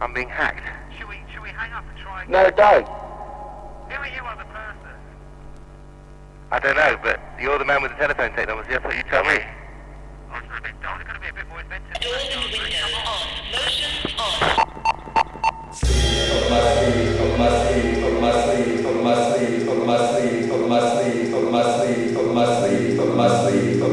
I'm being hacked. Should we, should we hang up and try again? No, don't. Who are you other person? I don't know, but you're the man with the telephone technology. I thought you tell me. I was a bit dull. It's got to be a bit more inventive. And windows on. Motions on. From my sleeve, from my sleeve, from my sleeve, from my sleeve, from my sleeve, from my sleeve, from my sleeve, from my sleeve.